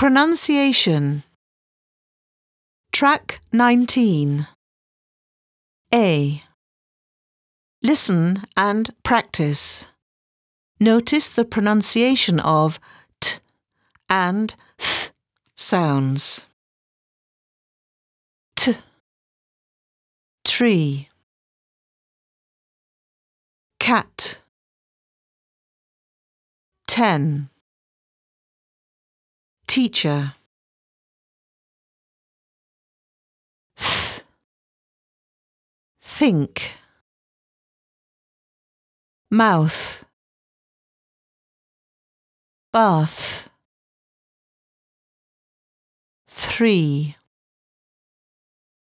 Pronunciation Track 19 A. Listen and practice. Notice the pronunciation of t and th sounds. T. Tree. Cat. Ten. Teacher. Th. Think. Mouth. Bath. Three.